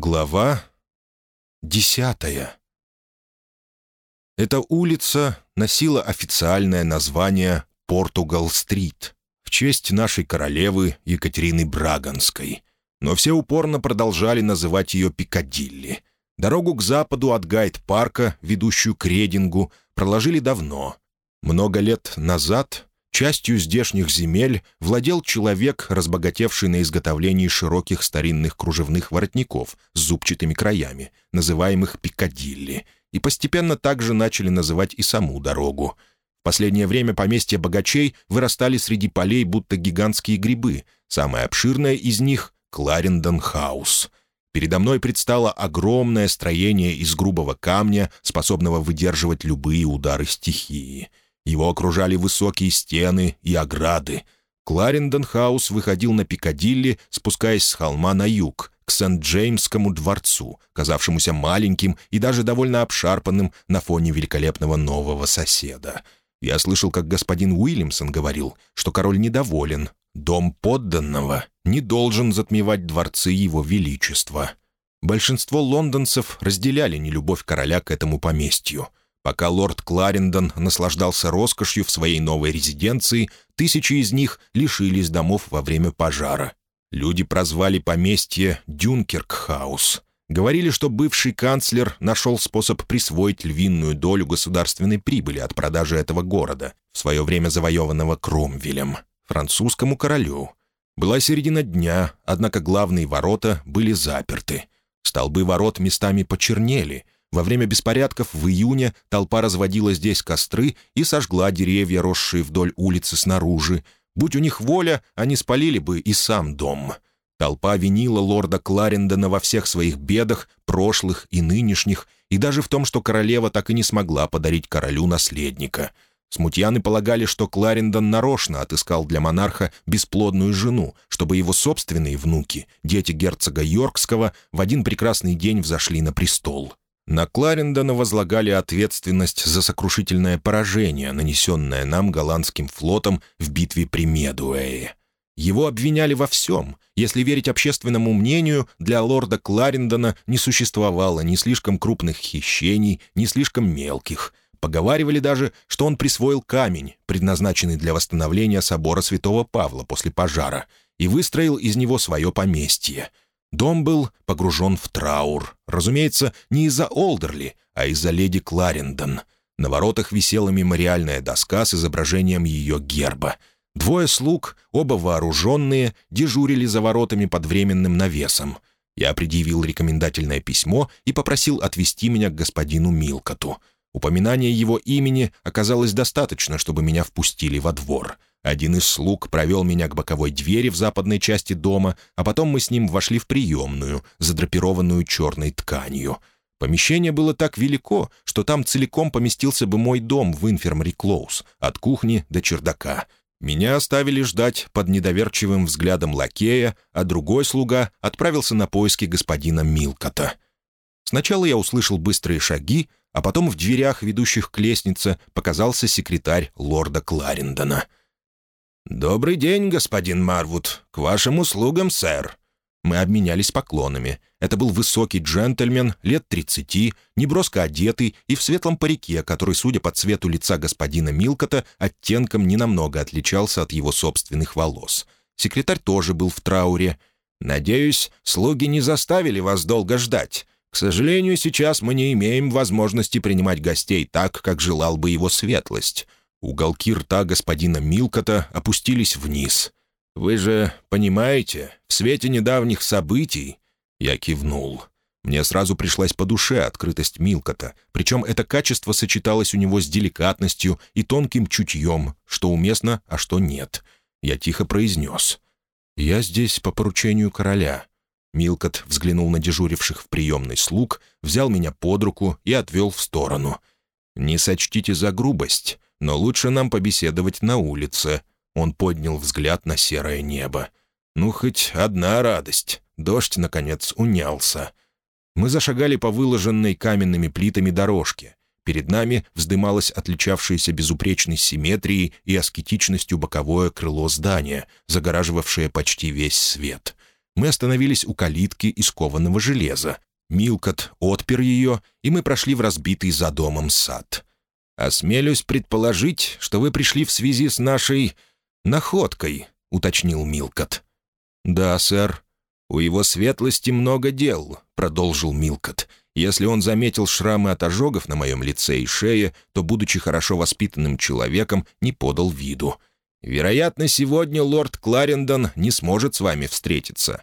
Глава десятая Эта улица носила официальное название Португал-стрит в честь нашей королевы Екатерины Браганской, но все упорно продолжали называть ее Пикадилли. Дорогу к западу от Гайд-парка, ведущую к Редингу, проложили давно. Много лет назад Частью здешних земель владел человек, разбогатевший на изготовлении широких старинных кружевных воротников с зубчатыми краями, называемых Пикадилли, и постепенно также начали называть и саму дорогу. В последнее время поместья богачей вырастали среди полей будто гигантские грибы, самое обширное из них — Кларендон-хаус. Передо мной предстало огромное строение из грубого камня, способного выдерживать любые удары стихии — его окружали высокие стены и ограды. Кларендон-хаус выходил на Пикадилли, спускаясь с холма на юг, к Сент-Джеймскому дворцу, казавшемуся маленьким и даже довольно обшарпанным на фоне великолепного нового соседа. Я слышал, как господин Уильямсон говорил, что король недоволен. Дом подданного не должен затмевать дворцы его величества. Большинство лондонцев разделяли нелюбовь короля к этому поместью. Пока лорд Кларендон наслаждался роскошью в своей новой резиденции, тысячи из них лишились домов во время пожара. Люди прозвали поместье Дюнкеркхаус. Говорили, что бывший канцлер нашел способ присвоить львиную долю государственной прибыли от продажи этого города, в свое время завоеванного Кромвелем, французскому королю. Была середина дня, однако главные ворота были заперты. Столбы ворот местами почернели — во время беспорядков в июне толпа разводила здесь костры и сожгла деревья, росшие вдоль улицы снаружи. Будь у них воля, они спалили бы и сам дом. Толпа винила лорда Кларендона во всех своих бедах, прошлых и нынешних, и даже в том, что королева так и не смогла подарить королю наследника. Смутьяны полагали, что Кларендон нарочно отыскал для монарха бесплодную жену, чтобы его собственные внуки, дети герцога Йоркского, в один прекрасный день взошли на престол. На Кларендона возлагали ответственность за сокрушительное поражение, нанесенное нам голландским флотом в битве при Медуэе. Его обвиняли во всем. Если верить общественному мнению, для лорда Кларендона не существовало ни слишком крупных хищений, ни слишком мелких. Поговаривали даже, что он присвоил камень, предназначенный для восстановления собора святого Павла после пожара, и выстроил из него свое поместье — Дом был погружен в траур. Разумеется, не из-за Олдерли, а из-за леди Кларендон. На воротах висела мемориальная доска с изображением ее герба. Двое слуг, оба вооруженные, дежурили за воротами под временным навесом. Я предъявил рекомендательное письмо и попросил отвезти меня к господину Милкоту. Упоминание его имени оказалось достаточно, чтобы меня впустили во двор — один из слуг провел меня к боковой двери в западной части дома, а потом мы с ним вошли в приемную, задрапированную черной тканью. Помещение было так велико, что там целиком поместился бы мой дом в инфермари Клоус, от кухни до чердака. Меня оставили ждать под недоверчивым взглядом лакея, а другой слуга отправился на поиски господина Милкота. Сначала я услышал быстрые шаги, а потом в дверях, ведущих к лестнице, показался секретарь лорда Кларендона — «Добрый день, господин Марвуд. К вашим услугам, сэр». Мы обменялись поклонами. Это был высокий джентльмен, лет тридцати, неброско одетый и в светлом парике, который, судя по цвету лица господина Милкота, оттенком ненамного отличался от его собственных волос. Секретарь тоже был в трауре. «Надеюсь, слуги не заставили вас долго ждать. К сожалению, сейчас мы не имеем возможности принимать гостей так, как желал бы его светлость. Уголки рта господина Милкота опустились вниз. «Вы же понимаете, в свете недавних событий...» Я кивнул. Мне сразу пришлась по душе открытость Милкота, причем это качество сочеталось у него с деликатностью и тонким чутьем, что уместно, а что нет. Я тихо произнес. «Я здесь по поручению короля». Милкот взглянул на дежуривших в приемной слуг, взял меня под руку и отвел в сторону. «Не сочтите за грубость но лучше нам побеседовать на улице». Он поднял взгляд на серое небо. «Ну, хоть одна радость. Дождь, наконец, унялся». Мы зашагали по выложенной каменными плитами дорожке. Перед нами вздымалось отличавшееся безупречной симметрией и аскетичностью боковое крыло здания, загораживавшее почти весь свет. Мы остановились у калитки из кованого железа. Милкот отпер ее, и мы прошли в разбитый за домом сад. «Осмелюсь предположить, что вы пришли в связи с нашей находкой», — уточнил Милкот. «Да, сэр. У его светлости много дел», — продолжил Милкот. «Если он заметил шрамы от ожогов на моем лице и шее, то, будучи хорошо воспитанным человеком, не подал виду. Вероятно, сегодня лорд Кларендон не сможет с вами встретиться.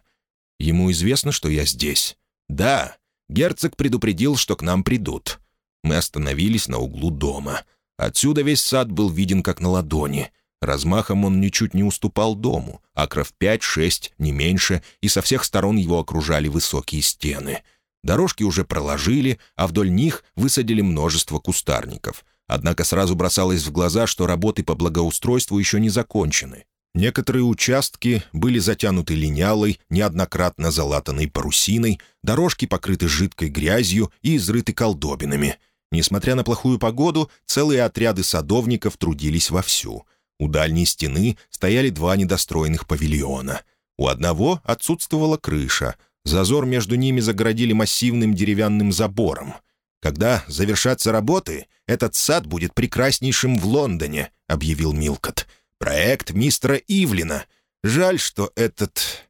Ему известно, что я здесь?» «Да. Герцог предупредил, что к нам придут». Мы остановились на углу дома. Отсюда весь сад был виден как на ладони. Размахом он ничуть не уступал дому, акров пять-шесть, не меньше, и со всех сторон его окружали высокие стены. Дорожки уже проложили, а вдоль них высадили множество кустарников. Однако сразу бросалось в глаза, что работы по благоустройству еще не закончены. Некоторые участки были затянуты линялой, неоднократно залатанной парусиной, дорожки покрыты жидкой грязью и изрыты колдобинами. Несмотря на плохую погоду, целые отряды садовников трудились вовсю. У дальней стены стояли два недостроенных павильона. У одного отсутствовала крыша. Зазор между ними загородили массивным деревянным забором. «Когда завершатся работы, этот сад будет прекраснейшим в Лондоне», — объявил Милкот. Проект мистера Ивлина. Жаль, что этот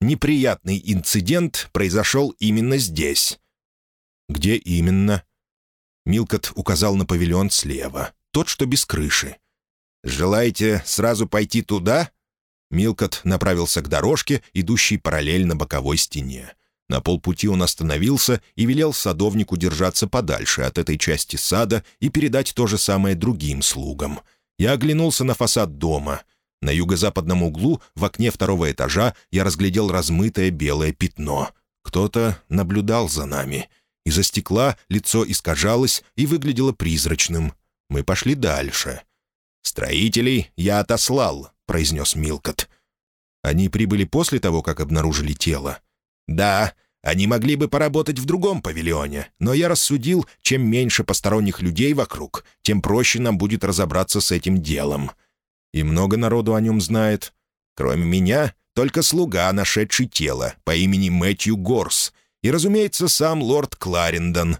неприятный инцидент произошел именно здесь». «Где именно?» Милкот указал на павильон слева, тот, что без крыши. «Желаете сразу пойти туда?» Милкот направился к дорожке, идущей параллельно боковой стене. На полпути он остановился и велел садовнику держаться подальше от этой части сада и передать то же самое другим слугам — я оглянулся на фасад дома. На юго-западном углу, в окне второго этажа, я разглядел размытое белое пятно. Кто-то наблюдал за нами. Из-за стекла лицо искажалось и выглядело призрачным. Мы пошли дальше. «Строителей я отослал», — произнес Милкот. «Они прибыли после того, как обнаружили тело?» «Да, они могли бы поработать в другом павильоне, но я рассудил, чем меньше посторонних людей вокруг, тем проще нам будет разобраться с этим делом. И много народу о нем знает. Кроме меня, только слуга, нашедший тело, по имени Мэтью Горс, и, разумеется, сам лорд Кларендон.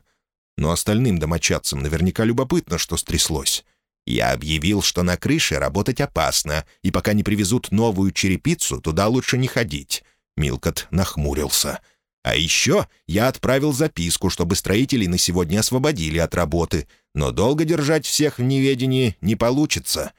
Но остальным домочадцам наверняка любопытно, что стряслось. Я объявил, что на крыше работать опасно, и пока не привезут новую черепицу, туда лучше не ходить. Милкот нахмурился — а еще я отправил записку, чтобы строителей на сегодня освободили от работы, но долго держать всех в неведении не получится.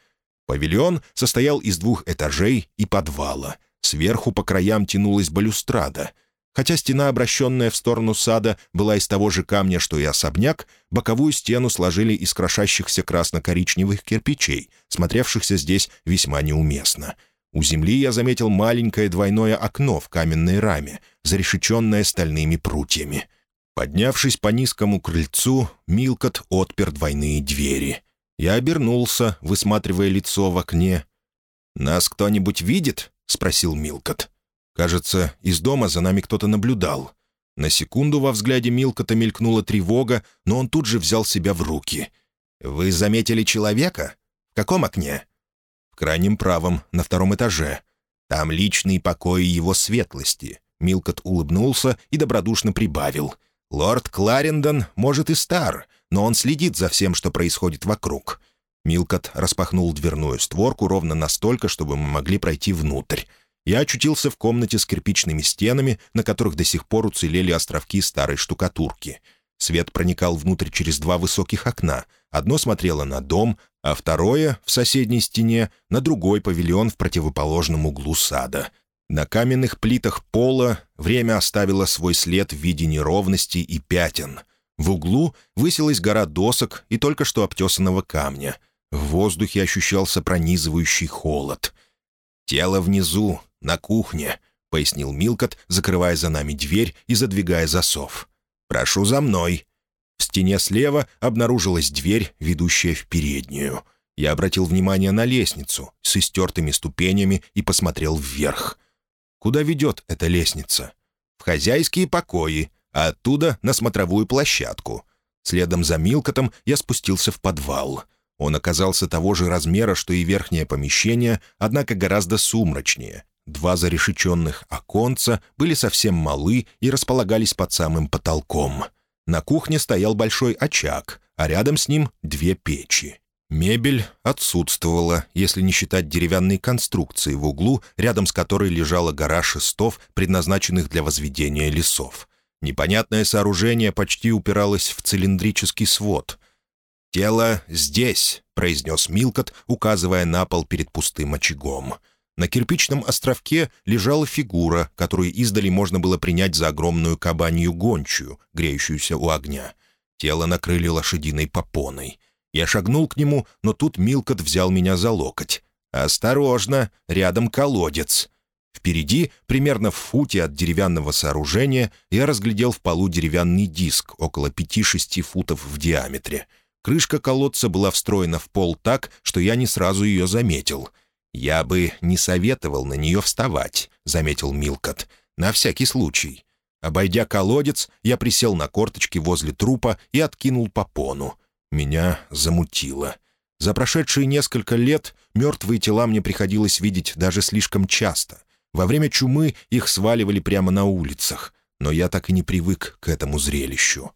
Павильон состоял из двух этажей и подвала. Сверху по краям тянулась балюстрада. Хотя стена, обращенная в сторону сада, была из того же камня, что и особняк, боковую стену сложили из крошащихся красно-коричневых кирпичей, смотревшихся здесь весьма неуместно — у земли я заметил маленькое двойное окно в каменной раме, зарешеченное стальными прутьями. Поднявшись по низкому крыльцу, Милкот отпер двойные двери. Я обернулся, высматривая лицо в окне. «Нас кто-нибудь видит?» — спросил Милкот. Кажется, из дома за нами кто-то наблюдал. На секунду во взгляде Милкота мелькнула тревога, но он тут же взял себя в руки. «Вы заметили человека? В каком окне?» Крайнем правом, на втором этаже. Там личный покой его светлости». Милкот улыбнулся и добродушно прибавил. «Лорд Кларендон, может, и стар, но он следит за всем, что происходит вокруг». Милкот распахнул дверную створку ровно настолько, чтобы мы могли пройти внутрь. Я очутился в комнате с кирпичными стенами, на которых до сих пор уцелели островки старой штукатурки. Свет проникал внутрь через два высоких окна. Одно смотрело на дом, а второе, в соседней стене, на другой павильон в противоположном углу сада. На каменных плитах пола время оставило свой след в виде неровностей и пятен. В углу высилась гора досок и только что обтесанного камня. В воздухе ощущался пронизывающий холод. «Тело внизу, на кухне», — пояснил Милкот, закрывая за нами дверь и задвигая засов. «Прошу за мной». В стене слева обнаружилась дверь, ведущая в переднюю. Я обратил внимание на лестницу с истертыми ступенями и посмотрел вверх. Куда ведет эта лестница? В хозяйские покои, а оттуда на смотровую площадку. Следом за Милкотом я спустился в подвал. Он оказался того же размера, что и верхнее помещение, однако гораздо сумрачнее. два зарешеченных оконца были совсем малы и располагались под самым потолком. На кухне стоял большой очаг, а рядом с ним две печи. Мебель отсутствовала, если не считать деревянной конструкции в углу, рядом с которой лежала гора шестов, предназначенных для возведения лесов. Непонятное сооружение почти упиралось в цилиндрический свод. «Тело здесь», — произнес Милкот, указывая на пол перед пустым очагом. На кирпичном островке лежала фигура, которую издали можно было принять за огромную кабанью гончую, греющуюся у огня. Тело накрыли лошадиной попоной. Я шагнул к нему, но тут Милкот взял меня за локоть. «Осторожно, рядом колодец». Впереди, примерно в футе от деревянного сооружения, я разглядел в полу деревянный диск около пяти-шести футов в диаметре. Крышка колодца была встроена в пол так, что я не сразу ее заметил. «Я бы не советовал на нее вставать», — заметил Милкот. «На всякий случай». Обойдя колодец, я присел на корточки возле трупа и откинул попону. Меня замутило. За прошедшие несколько лет мертвые тела мне приходилось видеть даже слишком часто. Во время чумы их сваливали прямо на улицах, но я так и не привык к этому зрелищу.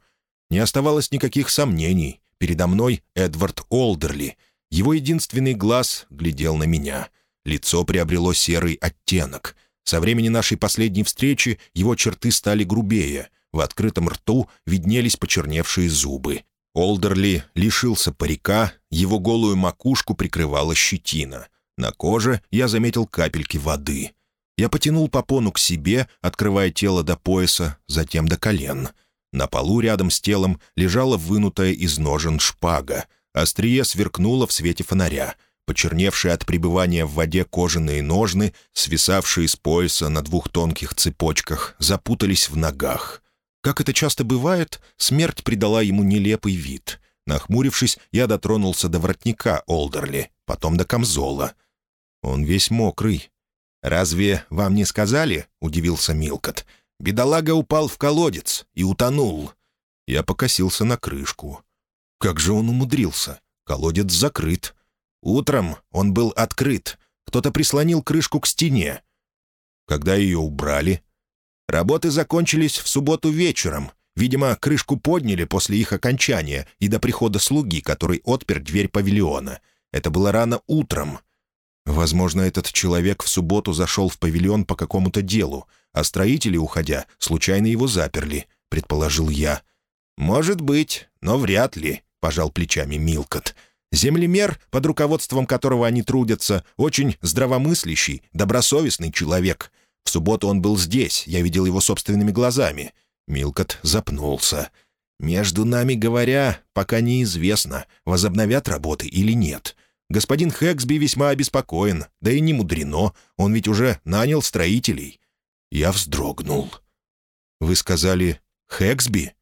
Не оставалось никаких сомнений. Передо мной Эдвард Олдерли. Его единственный глаз глядел на меня. Лицо приобрело серый оттенок. Со времени нашей последней встречи его черты стали грубее. В открытом рту виднелись почерневшие зубы. Олдерли лишился парика, его голую макушку прикрывала щетина. На коже я заметил капельки воды. Я потянул попону к себе, открывая тело до пояса, затем до колен. На полу рядом с телом лежала вынутая из ножен шпага. Острие сверкнуло в свете фонаря. Почерневшие от пребывания в воде кожаные ножны, свисавшие с пояса на двух тонких цепочках, запутались в ногах. Как это часто бывает, смерть придала ему нелепый вид. Нахмурившись, я дотронулся до воротника Олдерли, потом до камзола. Он весь мокрый. «Разве вам не сказали?» — удивился Милкот. «Бедолага упал в колодец и утонул». Я покосился на крышку. Как же он умудрился? Колодец закрыт. Утром он был открыт. Кто-то прислонил крышку к стене. Когда ее убрали, Работы закончились в субботу вечером. Видимо, крышку подняли после их окончания и до прихода слуги, который отпер дверь павильона. Это было рано утром. Возможно, этот человек в субботу зашел в павильон по какому-то делу, а строители, уходя, случайно его заперли, предположил я. «Может быть, но вряд ли», — пожал плечами Милкот. «Землемер, под руководством которого они трудятся, очень здравомыслящий, добросовестный человек. В субботу он был здесь, я видел его собственными глазами». Милкот запнулся. «Между нами говоря, пока неизвестно, возобновят работы или нет. Господин Хэксби весьма обеспокоен, да и не мудрено, он ведь уже нанял строителей». Я вздрогнул. «Вы сказали Хэксби?»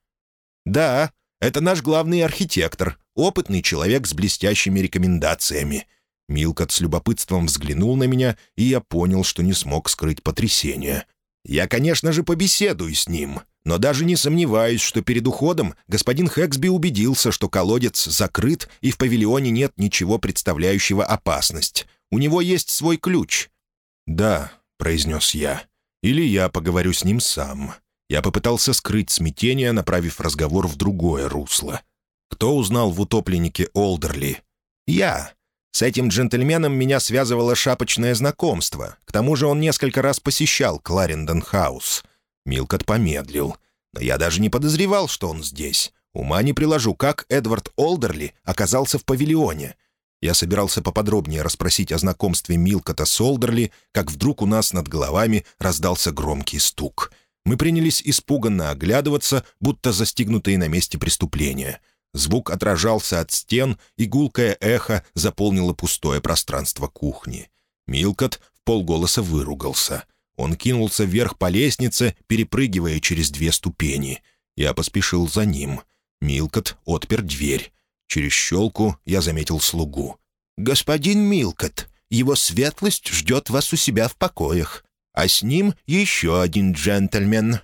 «Да, это наш главный архитектор, опытный человек с блестящими рекомендациями. Милкот с любопытством взглянул на меня, и я понял, что не смог скрыть потрясение. «Я, конечно же, побеседую с ним, но даже не сомневаюсь, что перед уходом господин Хэксби убедился, что колодец закрыт и в павильоне нет ничего представляющего опасность. У него есть свой ключ». «Да», — произнес я, — «или я поговорю с ним сам». Я попытался скрыть смятение, направив разговор в другое русло. «Кто узнал в утопленнике Олдерли?» «Я. С этим джентльменом меня связывало шапочное знакомство. К тому же он несколько раз посещал Кларендон Хаус. Милкот помедлил. Но я даже не подозревал, что он здесь. Ума не приложу, как Эдвард Олдерли оказался в павильоне. Я собирался поподробнее расспросить о знакомстве Милкота с Олдерли, как вдруг у нас над головами раздался громкий стук. Мы принялись испуганно оглядываться, будто застигнутые на месте преступления — Звук отражался от стен, и гулкое эхо заполнило пустое пространство кухни. Милкот в полголоса выругался. Он кинулся вверх по лестнице, перепрыгивая через две ступени. Я поспешил за ним. Милкот отпер дверь. Через щелку я заметил слугу. «Господин Милкот, его светлость ждет вас у себя в покоях, а с ним еще один джентльмен».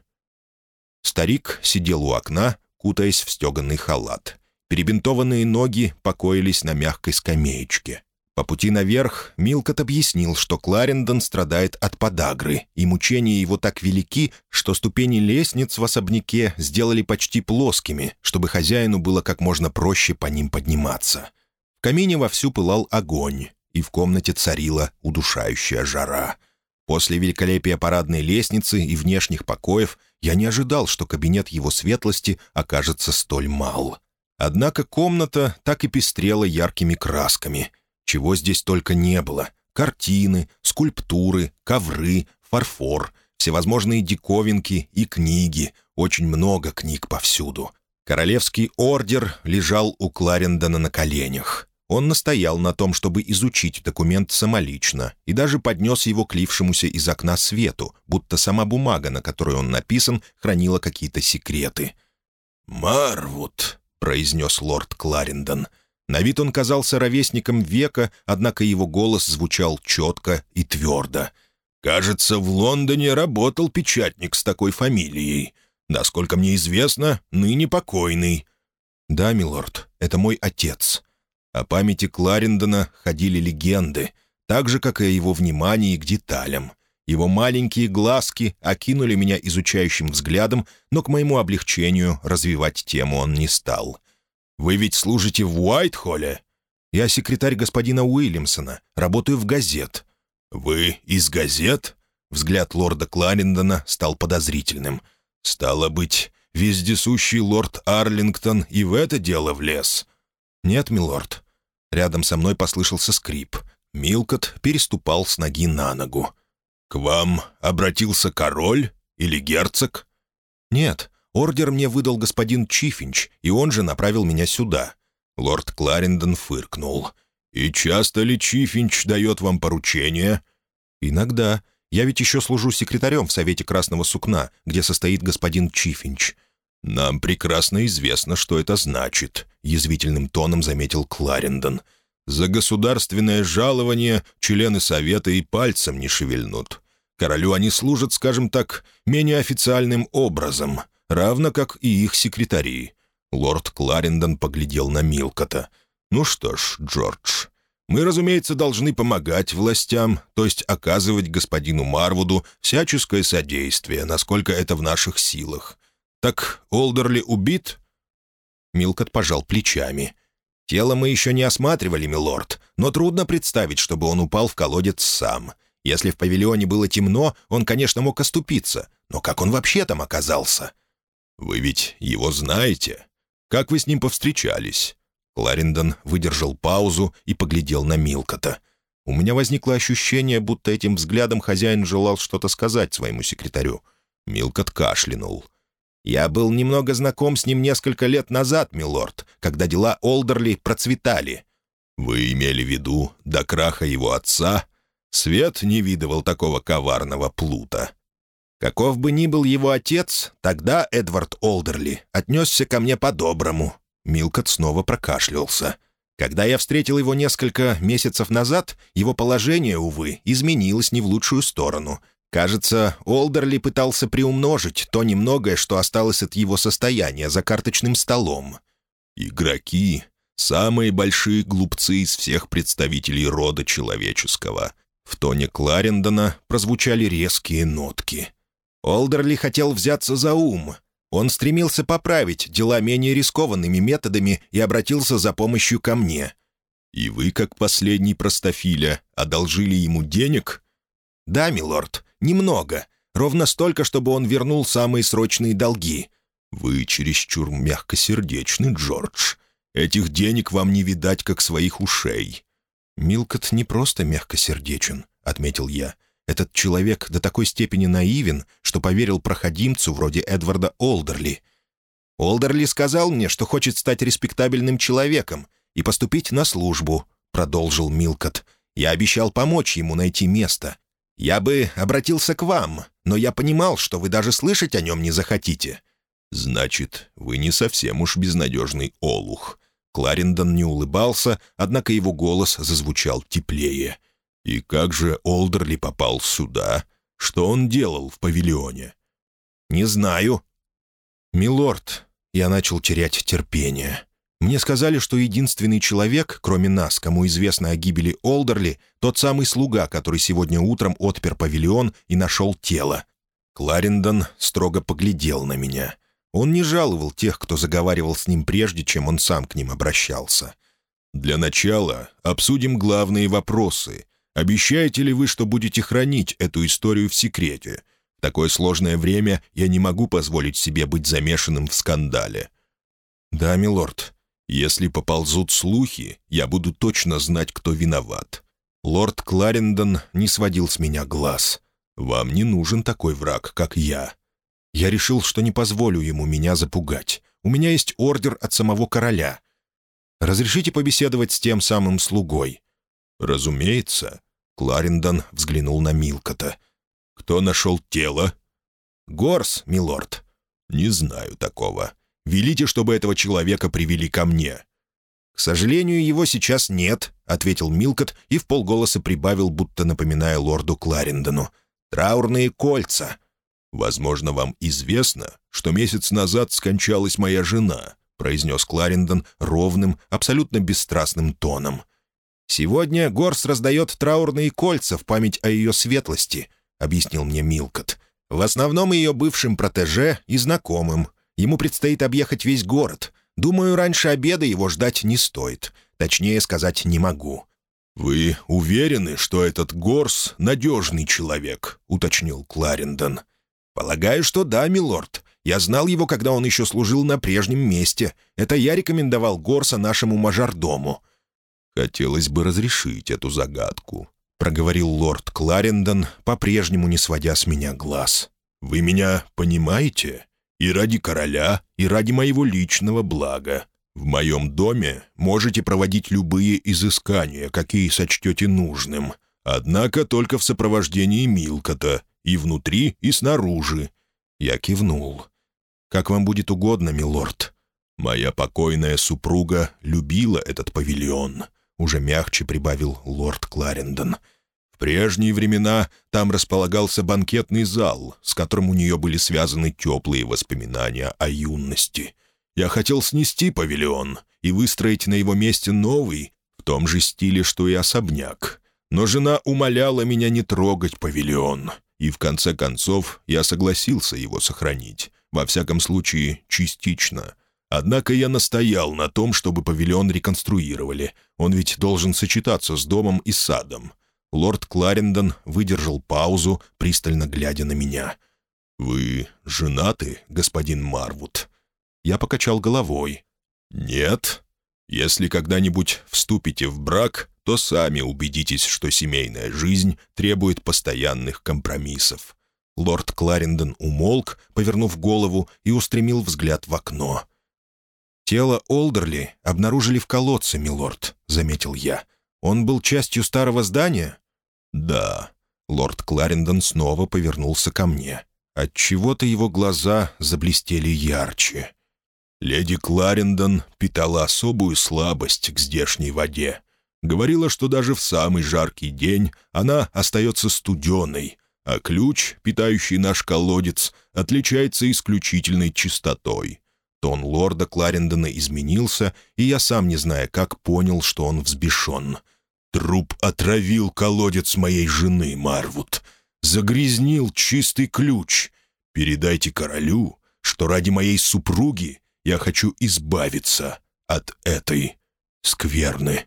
Старик сидел у окна, кутаясь в стеганный халат. Перебинтованные ноги покоились на мягкой скамеечке. По пути наверх Милкот объяснил, что Кларендон страдает от подагры, и мучения его так велики, что ступени лестниц в особняке сделали почти плоскими, чтобы хозяину было как можно проще по ним подниматься. В камине вовсю пылал огонь, и в комнате царила удушающая жара. После великолепия парадной лестницы и внешних покоев я не ожидал, что кабинет его светлости окажется столь мал. Однако комната так и пестрела яркими красками — чего здесь только не было. Картины, скульптуры, ковры, фарфор, всевозможные диковинки и книги. Очень много книг повсюду. Королевский ордер лежал у Кларендона на коленях. Он настоял на том, чтобы изучить документ самолично, и даже поднес его к лившемуся из окна свету, будто сама бумага, на которой он написан, хранила какие-то секреты. «Марвуд», — произнес лорд Кларендон, — на вид он казался ровесником века, однако его голос звучал четко и твердо. «Кажется, в Лондоне работал печатник с такой фамилией. Насколько мне известно, ныне покойный». «Да, милорд, это мой отец». О памяти Кларендона ходили легенды, так же, как и о его внимании к деталям. Его маленькие глазки окинули меня изучающим взглядом, но к моему облегчению развивать тему он не стал. «Вы ведь служите в Уайтхолле?» «Я секретарь господина Уильямсона, работаю в газет». «Вы из газет?» Взгляд лорда Кларендона стал подозрительным. «Стало быть, вездесущий лорд Арлингтон и в это дело влез?» «Нет, милорд». Рядом со мной послышался скрип. Милкот переступал с ноги на ногу. «К вам обратился король или герцог?» «Нет, Ордер мне выдал господин Чифинч, и он же направил меня сюда». Лорд Кларендон фыркнул. «И часто ли Чифинч дает вам поручения?» «Иногда. Я ведь еще служу секретарем в Совете Красного Сукна, где состоит господин Чифинч». «Нам прекрасно известно, что это значит», — язвительным тоном заметил Кларендон. «За государственное жалование члены Совета и пальцем не шевельнут. Королю они служат, скажем так, менее официальным образом равно как и их секретари. Лорд Кларендон поглядел на Милкота. «Ну что ж, Джордж, мы, разумеется, должны помогать властям, то есть оказывать господину Марвуду всяческое содействие, насколько это в наших силах. Так Олдерли убит?» Милкот пожал плечами. «Тело мы еще не осматривали, милорд, но трудно представить, чтобы он упал в колодец сам. Если в павильоне было темно, он, конечно, мог оступиться, но как он вообще там оказался?» «Вы ведь его знаете? Как вы с ним повстречались?» Кларендон выдержал паузу и поглядел на Милкота. У меня возникло ощущение, будто этим взглядом хозяин желал что-то сказать своему секретарю. Милкот кашлянул. «Я был немного знаком с ним несколько лет назад, милорд, когда дела Олдерли процветали». «Вы имели в виду до краха его отца?» Свет не видывал такого коварного плута. Каков бы ни был его отец, тогда Эдвард Олдерли отнесся ко мне по-доброму. Милкот снова прокашлялся. Когда я встретил его несколько месяцев назад, его положение, увы, изменилось не в лучшую сторону. Кажется, Олдерли пытался приумножить то немногое, что осталось от его состояния за карточным столом. «Игроки — самые большие глупцы из всех представителей рода человеческого». В тоне Кларендона прозвучали резкие нотки. Олдерли хотел взяться за ум. Он стремился поправить дела менее рискованными методами и обратился за помощью ко мне. «И вы, как последний простофиля, одолжили ему денег?» «Да, милорд, немного. Ровно столько, чтобы он вернул самые срочные долги». «Вы чересчур мягкосердечный, Джордж. Этих денег вам не видать, как своих ушей». «Милкот не просто мягкосердечен», — отметил я. Этот человек до такой степени наивен, что поверил проходимцу вроде Эдварда Олдерли. «Олдерли сказал мне, что хочет стать респектабельным человеком и поступить на службу», — продолжил Милкот. «Я обещал помочь ему найти место. Я бы обратился к вам, но я понимал, что вы даже слышать о нем не захотите». «Значит, вы не совсем уж безнадежный олух». Кларендон не улыбался, однако его голос зазвучал теплее. И как же Олдерли попал сюда? Что он делал в павильоне? «Не знаю». «Милорд», — я начал терять терпение. Мне сказали, что единственный человек, кроме нас, кому известно о гибели Олдерли, тот самый слуга, который сегодня утром отпер павильон и нашел тело. Кларендон строго поглядел на меня. Он не жаловал тех, кто заговаривал с ним прежде, чем он сам к ним обращался. «Для начала обсудим главные вопросы. Обещаете ли вы, что будете хранить эту историю в секрете? В такое сложное время я не могу позволить себе быть замешанным в скандале». «Да, милорд», если поползут слухи, я буду точно знать, кто виноват. Лорд Кларендон не сводил с меня глаз. Вам не нужен такой враг, как я. Я решил, что не позволю ему меня запугать. У меня есть ордер от самого короля. Разрешите побеседовать с тем самым слугой?» «Разумеется». Кларендон взглянул на Милкота. «Кто нашел тело?» «Горс, милорд». «Не знаю такого. Велите, чтобы этого человека привели ко мне». «К сожалению, его сейчас нет», — ответил Милкот и в полголоса прибавил, будто напоминая лорду Кларендону. «Траурные кольца». «Возможно, вам известно, что месяц назад скончалась моя жена», — произнес Кларендон ровным, абсолютно бесстрастным тоном. «Сегодня Горс раздает траурные кольца в память о ее светлости», — объяснил мне Милкот. «В основном ее бывшим протеже и знакомым, Ему предстоит объехать весь город. Думаю, раньше обеда его ждать не стоит. Точнее сказать не могу». «Вы уверены, что этот Горс — надежный человек?» — уточнил Кларендон. «Полагаю, что да, милорд. Я знал его, когда он еще служил на прежнем месте. Это я рекомендовал Горса нашему мажордому». «Хотелось бы разрешить эту загадку», — проговорил лорд Кларендон, по-прежнему не сводя с меня глаз. «Вы меня понимаете?» И ради короля, и ради моего личного блага. В моем доме можете проводить любые изыскания, какие сочтете нужным. Однако только в сопровождении Милкота, и внутри, и снаружи». Я кивнул. «Как вам будет угодно, милорд». «Моя покойная супруга любила этот павильон», — уже мягче прибавил лорд Кларендон. «Кларендон» прежние времена там располагался банкетный зал, с которым у нее были связаны теплые воспоминания о юности. Я хотел снести павильон и выстроить на его месте новый, в том же стиле, что и особняк. Но жена умоляла меня не трогать павильон, и в конце концов я согласился его сохранить, во всяком случае, частично. Однако я настоял на том, чтобы павильон реконструировали, он ведь должен сочетаться с домом и садом. Лорд Кларендон выдержал паузу, пристально глядя на меня. «Вы женаты, господин Марвуд?» Я покачал головой. «Нет. Если когда-нибудь вступите в брак, то сами убедитесь, что семейная жизнь требует постоянных компромиссов». Лорд Кларендон умолк, повернув голову, и устремил взгляд в окно. «Тело Олдерли обнаружили в колодце, милорд», — заметил я. Он был частью старого здания?» «Да». Лорд Кларендон снова повернулся ко мне. Отчего-то его глаза заблестели ярче. Леди Кларендон питала особую слабость к здешней воде. Говорила, что даже в самый жаркий день она остается студеной, а ключ, питающий наш колодец, отличается исключительной чистотой. Тон лорда Кларендона изменился, и я сам, не зная как, понял, что он взбешен. «Труп отравил колодец моей жены, Марвуд. Загрязнил чистый ключ. Передайте королю, что ради моей супруги я хочу избавиться от этой скверны».